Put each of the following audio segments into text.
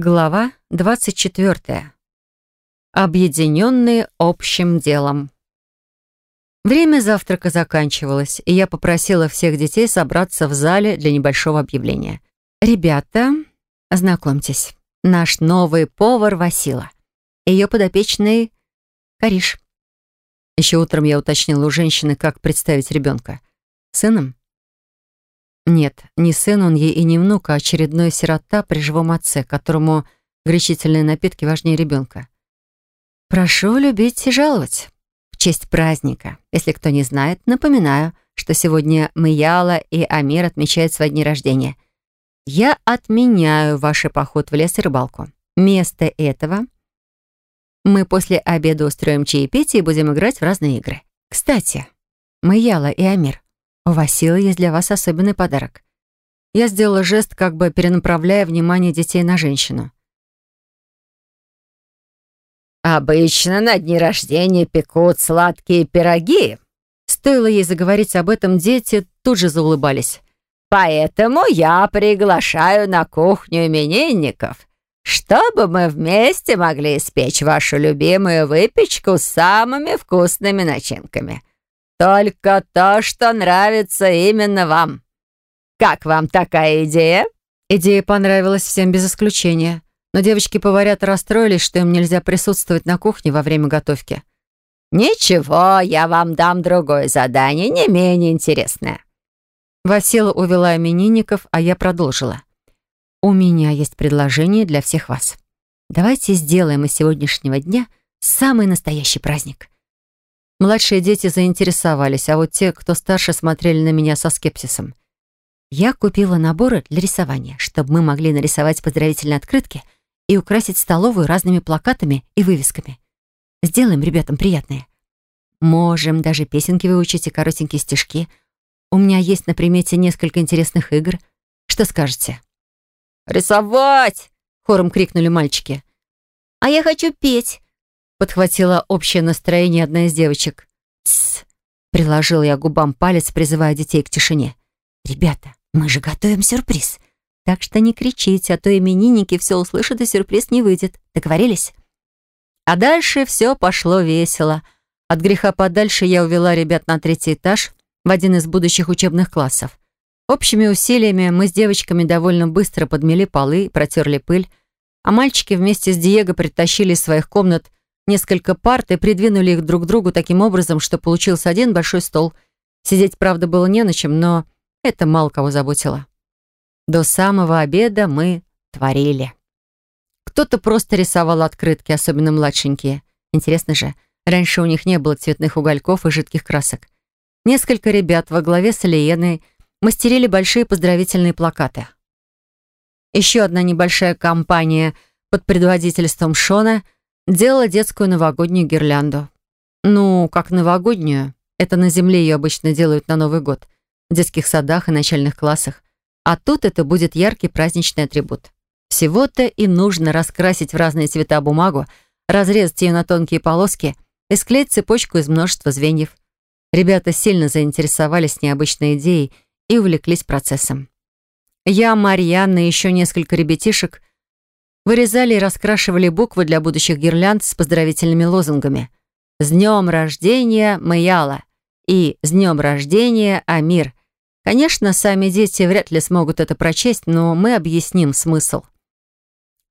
Глава 24. Объединенные общим делом. Время завтрака заканчивалось, и я попросила всех детей собраться в зале для небольшого объявления. «Ребята, знакомьтесь, наш новый повар Васила. Ее подопечный Кариш». Еще утром я уточнила у женщины, как представить ребенка. Сыном? Нет, не сын он ей и не внук, а очередной сирота при живом отце, которому горячительные напитки важнее ребенка. Прошу любить и жаловать. В честь праздника. Если кто не знает, напоминаю, что сегодня Мияла и Амир отмечают свои дни рождения. Я отменяю ваш поход в лес и рыбалку. Вместо этого мы после обеда устроим чаепитие и будем играть в разные игры. Кстати, Мияла и Амир, у Васила есть для вас особенный подарок. Я сделала жест, как бы перенаправляя внимание детей на женщину. «Обычно на дни рождения пекут сладкие пироги». Стоило ей заговорить об этом, дети тут же заулыбались. «Поэтому я приглашаю на кухню именинников, чтобы мы вместе могли испечь вашу любимую выпечку с самыми вкусными начинками. Только то, что нравится именно вам. Как вам такая идея?» Идея понравилась всем без исключения. Но девочки-поварята расстроились, что им нельзя присутствовать на кухне во время готовки. «Ничего, я вам дам другое задание, не менее интересное». Васила увела именинников, а я продолжила. «У меня есть предложение для всех вас. Давайте сделаем из сегодняшнего дня самый настоящий праздник. Младшие дети заинтересовались, а вот те, кто старше, смотрели на меня со скепсисом. Я купила наборы для рисования, чтобы мы могли нарисовать поздравительные открытки и украсить столовую разными плакатами и вывесками. Сделаем ребятам приятное. Можем даже песенки выучить и коротенькие стишки. У меня есть на примете несколько интересных игр. Что скажете? «Рисовать!» — хором крикнули мальчики. «А я хочу петь!» Подхватила общее настроение одна из девочек. «Тссс!» — приложил я губам палец, призывая детей к тишине. «Ребята, мы же готовим сюрприз. Так что не кричите, а то именинники все услышат, и сюрприз не выйдет. Договорились?» А дальше все пошло весело. От греха подальше я увела ребят на третий этаж в один из будущих учебных классов. Общими усилиями мы с девочками довольно быстро подмели полы, протерли пыль, а мальчики вместе с Диего притащили из своих комнат несколько парт и придвинули их друг к другу таким образом, что получился один большой стол. Сидеть, правда, было не на чем, но это мало кого заботило. До самого обеда мы творили. Кто-то просто рисовал открытки, особенно младшенькие. Интересно же, раньше у них не было цветных угольков и жидких красок. Несколько ребят во главе с Алиеной мастерили большие поздравительные плакаты. Еще одна небольшая компания под предводительством Шона — делала детскую новогоднюю гирлянду. Ну, как новогоднюю. Это на земле ее обычно делают на Новый год. В детских садах и начальных классах. А тут это будет яркий праздничный атрибут. Всего-то и нужно раскрасить в разные цвета бумагу, разрезать ее на тонкие полоски и склеить цепочку из множества звеньев. Ребята сильно заинтересовались необычной идеей и увлеклись процессом. Я, Марьяна и еще несколько ребятишек вырезали и раскрашивали буквы для будущих гирлянд с поздравительными лозунгами. «С днем рождения, Маяла!» и «С днем рождения, Амир!» Конечно, сами дети вряд ли смогут это прочесть, но мы объясним смысл.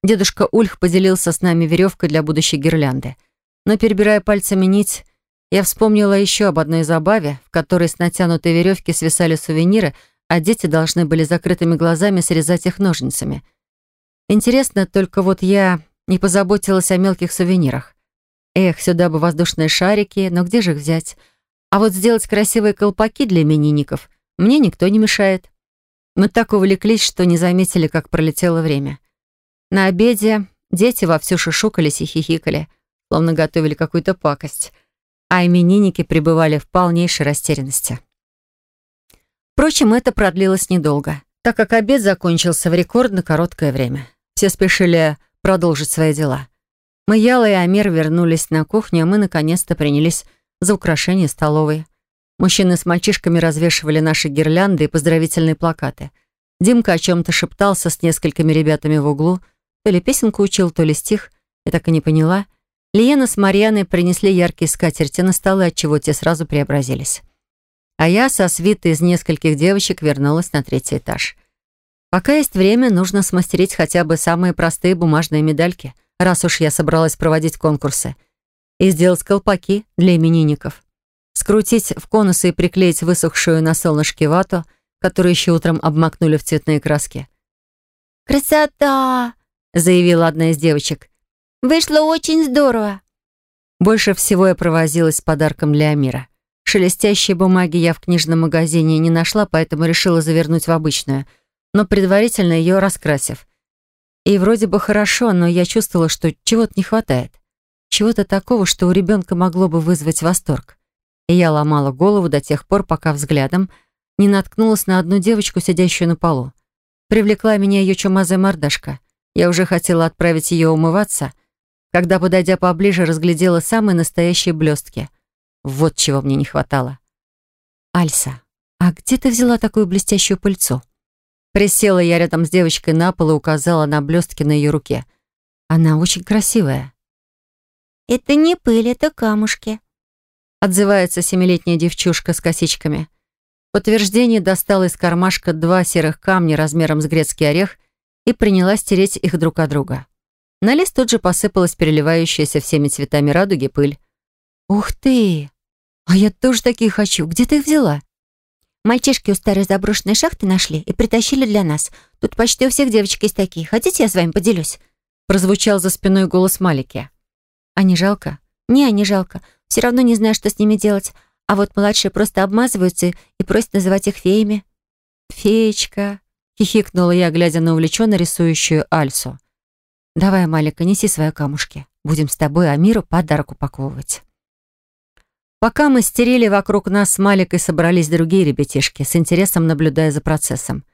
Дедушка Ульх поделился с нами веревкой для будущей гирлянды. Но, перебирая пальцами нить, я вспомнила еще об одной забаве, в которой с натянутой веревки свисали сувениры, а дети должны были закрытыми глазами срезать их ножницами — Интересно, только вот я не позаботилась о мелких сувенирах. Эх, сюда бы воздушные шарики, но где же их взять? А вот сделать красивые колпаки для именинников мне никто не мешает. Мы так увлеклись, что не заметили, как пролетело время. На обеде дети вовсю шушукались и хихикали, словно готовили какую-то пакость, а именинники пребывали в полнейшей растерянности. Впрочем, это продлилось недолго, так как обед закончился в рекордно короткое время. Все спешили продолжить свои дела. Мы, Яла и Амир вернулись на кухню, а мы наконец-то принялись за украшение столовой. Мужчины с мальчишками развешивали наши гирлянды и поздравительные плакаты. Димка о чем-то шептался с несколькими ребятами в углу. То ли песенку учил, то ли стих. Я так и не поняла. Лиена с Марьяной принесли яркие скатерти на столы, отчего те сразу преобразились. А я со свитой из нескольких девочек вернулась на третий этаж. Пока есть время, нужно смастерить хотя бы самые простые бумажные медальки, раз уж я собралась проводить конкурсы, и сделать колпаки для именинников. Скрутить в конусы и приклеить высохшую на солнышке вату, которую еще утром обмакнули в цветные краски. «Красота!» — заявила одна из девочек. «Вышло очень здорово!» Больше всего я провозилась с подарком для Амира. Шелестящей бумаги я в книжном магазине не нашла, поэтому решила завернуть в обычную, но предварительно ее раскрасив. И вроде бы хорошо, но я чувствовала, что чего-то не хватает. Чего-то такого, что у ребенка могло бы вызвать восторг. И я ломала голову до тех пор, пока взглядом не наткнулась на одну девочку, сидящую на полу. Привлекла меня ее чумазая мордашка. Я уже хотела отправить ее умываться, когда, подойдя поближе, разглядела самые настоящие блестки. Вот чего мне не хватало. «Альса, а где ты взяла такую блестящую пыльцу?» Присела я рядом с девочкой на пол и указала на блестки на ее руке. «Она очень красивая». «Это не пыль, это камушки», отзывается семилетняя девчушка с косичками. В подтверждение достала из кармашка два серых камня размером с грецкий орех и принялась тереть их друг от друга. На лист тут же посыпалась переливающаяся всеми цветами радуги пыль. «Ух ты! А я тоже такие хочу. Где ты их взяла?» «Мальчишки у старой заброшенной шахты нашли и притащили для нас. Тут почти у всех девочек есть такие. Хотите, я с вами поделюсь?» Прозвучал за спиной голос Малики. «А не жалко?» «Не, не жалко. Все равно не знаю, что с ними делать. А вот младшие просто обмазываются и просят называть их феями». «Феечка», — хихикнула я, глядя на увлеченно рисующую Альсу. «Давай, Малика, неси свои камушки. Будем с тобой Амиру подарок упаковывать». Пока мы стерили вокруг нас с Маликой собрались другие ребятишки, с интересом наблюдая за процессом.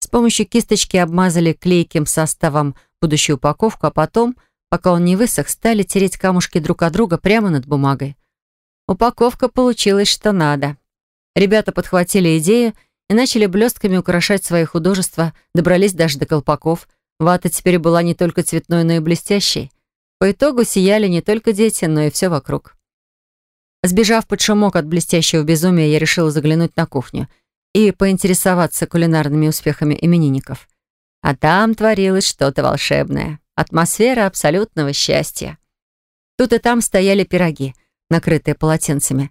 С помощью кисточки обмазали клейким составом будущую упаковку, а потом, пока он не высох, стали тереть камушки друг от друга прямо над бумагой. Упаковка получилась что надо. Ребята подхватили идею и начали блестками украшать свои художества, добрались даже до колпаков. Вата теперь была не только цветной, но и блестящей. По итогу сияли не только дети, но и все вокруг. Сбежав под шумок от блестящего безумия, я решила заглянуть на кухню и поинтересоваться кулинарными успехами именинников. А там творилось что-то волшебное. Атмосфера абсолютного счастья. Тут и там стояли пироги, накрытые полотенцами.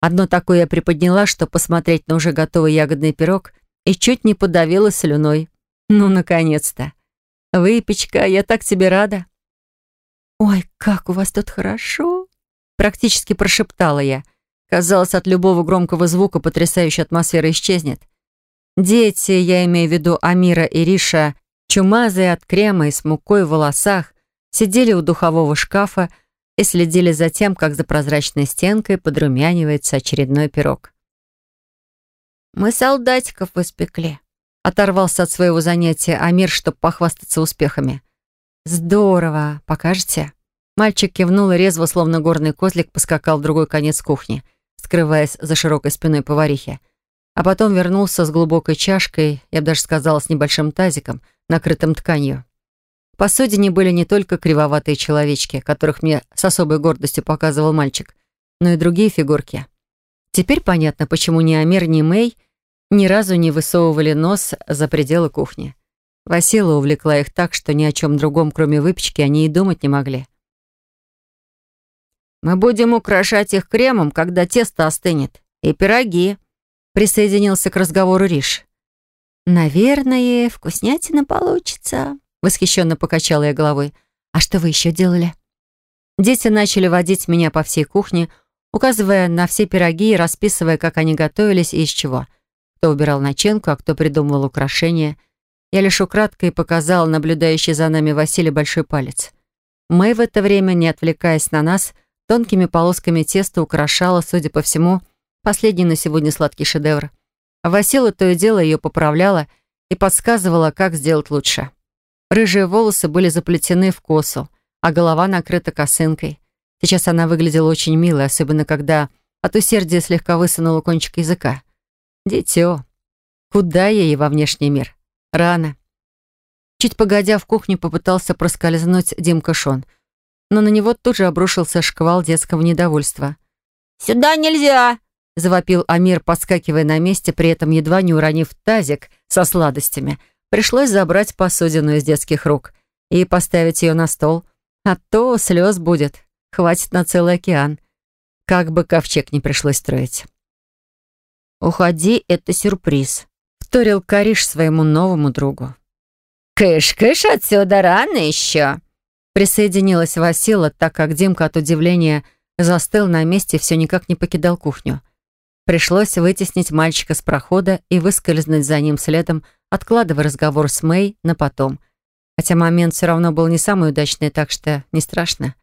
Одно такое я приподняла, чтобы посмотреть на уже готовый ягодный пирог, и чуть не подавила слюной. Ну, наконец-то. Выпечка, я так тебе рада. «Ой, как у вас тут хорошо!» Практически прошептала я. Казалось, от любого громкого звука потрясающая атмосфера исчезнет. Дети, я имею в виду Амира и Риша, чумазые от крема и с мукой в волосах, сидели у духового шкафа и следили за тем, как за прозрачной стенкой подрумянивается очередной пирог. «Мы солдатиков испекли», — оторвался от своего занятия Амир, чтобы похвастаться успехами. «Здорово! Покажете?» Мальчик кивнул и резво, словно горный козлик, поскакал в другой конец кухни, скрываясь за широкой спиной поварихи. А потом вернулся с глубокой чашкой, я бы даже сказала, с небольшим тазиком, накрытым тканью. В посудине были не только кривоватые человечки, которых мне с особой гордостью показывал мальчик, но и другие фигурки. Теперь понятно, почему ни Амир, ни Мэй ни разу не высовывали нос за пределы кухни. Васила увлекла их так, что ни о чем другом, кроме выпечки, они и думать не могли. Мы будем украшать их кремом, когда тесто остынет. И пироги», — присоединился к разговору Риш. «Наверное, вкуснятина получится», — восхищенно покачала я головой. «А что вы еще делали?» Дети начали водить меня по всей кухне, указывая на все пироги и расписывая, как они готовились и из чего. Кто убирал начинку, а кто придумывал украшения. Я лишь украдкой показала наблюдающий за нами Василий большой палец. Мы в это время, не отвлекаясь на нас, — Тонкими полосками теста украшала, судя по всему, последний на сегодня сладкий шедевр. Васила то и дело ее поправляла и подсказывала, как сделать лучше. Рыжие волосы были заплетены в косу, а голова накрыта косынкой. Сейчас она выглядела очень милой, особенно когда от усердия слегка высунула кончик языка. Дитё. Куда ей во внешний мир? Рано. Чуть погодя в кухню попытался проскользнуть Димка Шон. Но на него тут же обрушился шквал детского недовольства. «Сюда нельзя!» — завопил Амир, подскакивая на месте, при этом едва не уронив тазик со сладостями. Пришлось забрать посудину из детских рук и поставить ее на стол. А то слез будет. Хватит на целый океан. Как бы ковчег не пришлось строить. «Уходи, это сюрприз», — вторил Кариш своему новому другу. «Кыш-кыш отсюда рано еще!» Присоединилась Васила, так как Димка от удивления застыл на месте и все никак не покидал кухню. Пришлось вытеснить мальчика с прохода и выскользнуть за ним следом, откладывая разговор с Мэй на потом. Хотя момент все равно был не самый удачный, так что не страшно.